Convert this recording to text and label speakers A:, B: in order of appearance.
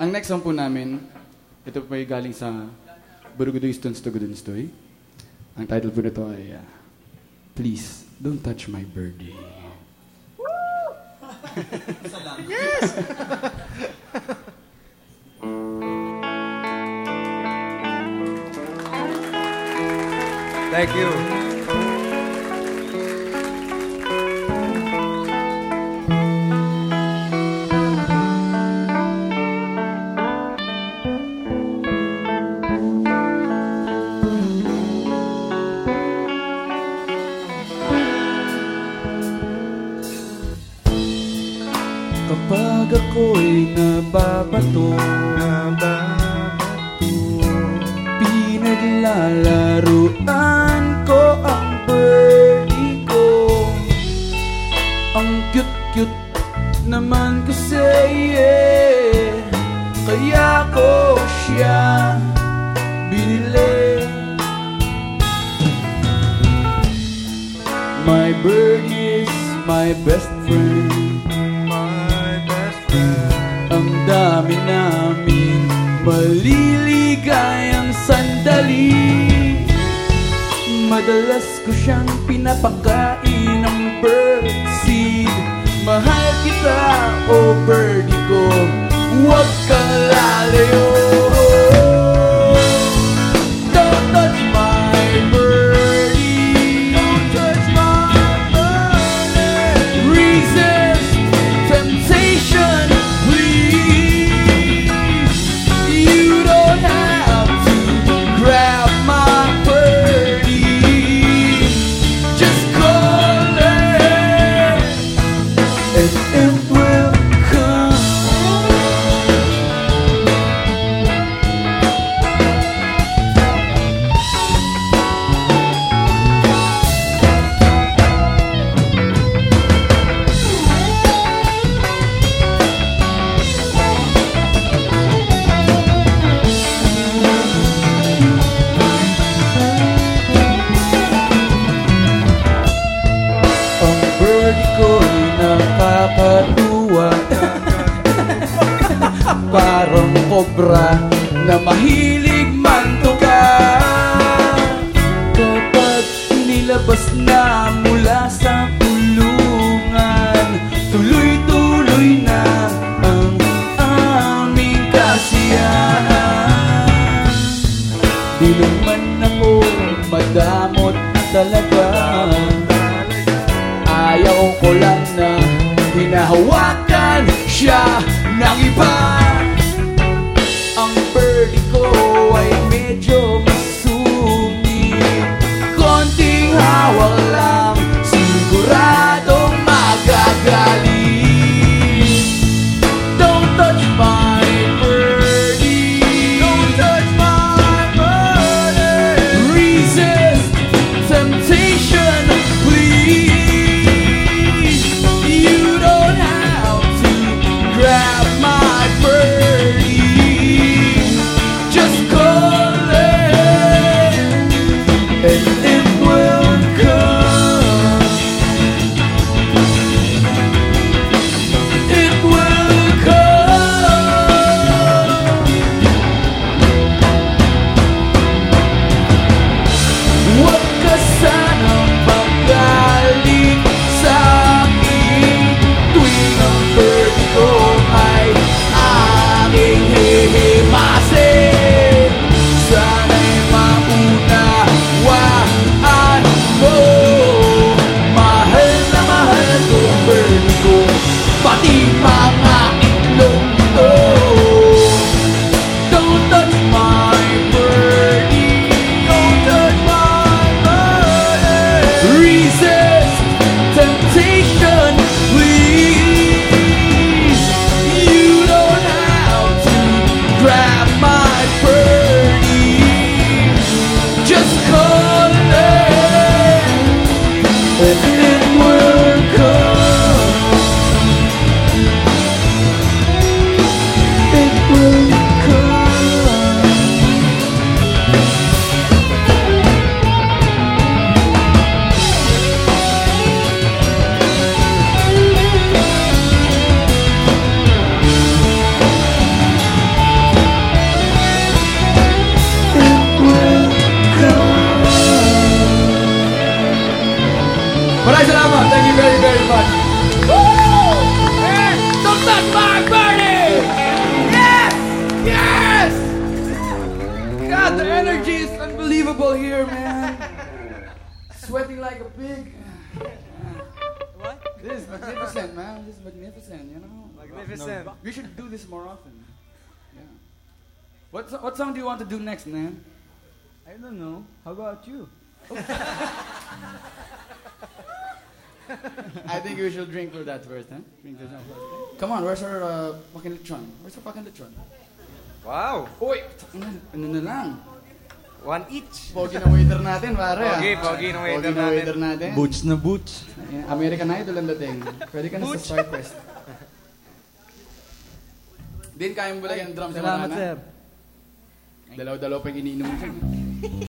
A: Ang next song po namin, ito po ay galing sa Burugudoy Stones to Gudunstoy. Ang title po nito ay uh, Please, Don't Touch My Birdie.
B: Thank you.
A: Naman kasi yeah. Kaya ko siya binili. My birdie is my best friend.
B: My best friend.
A: Ang dami namin maliligayang sandali. Madalas ko siyang pinapakain Mahal kita, oh birdie ko. Huwag kang lalayo kobra na mahilig mantuka Kapag nilabas na mula sa kulungan Tuloy-tuloy na ang aming kasiyahan. Di naman ako madamot talaga Maraming salamat. Thank you very, very much. Woo! And Tumtas Bag Party! Yes! Yes! God, the energy is unbelievable here, man. Sweating like a
C: pig.
B: What?
C: This is magnificent, man. This is magnificent, you know?
B: Magnificent.
C: We should do this more often. Yeah. What, what song do you want to do next, man?
A: I don't know. How about you?
C: I think we should drink for that first, huh? Drink first. Come on, where's our uh, fucking lechon? Where's our fucking lechon?
B: Wow.
C: Uy! Ano na lang?
B: One each.
C: Pogi na waiter natin, pare. ah.
B: Pogi, pogi na waiter
C: Pogi na
B: natin.
C: waiter natin.
A: Boots na boots.
C: Ayan, American Idol ang dating. Pwede ka na sa Starquest. Din kaya mo balagyan ng drum sa
A: Salamat,
C: banana?
A: sir.
C: Dalaw-dalaw pa yung iniinom mo.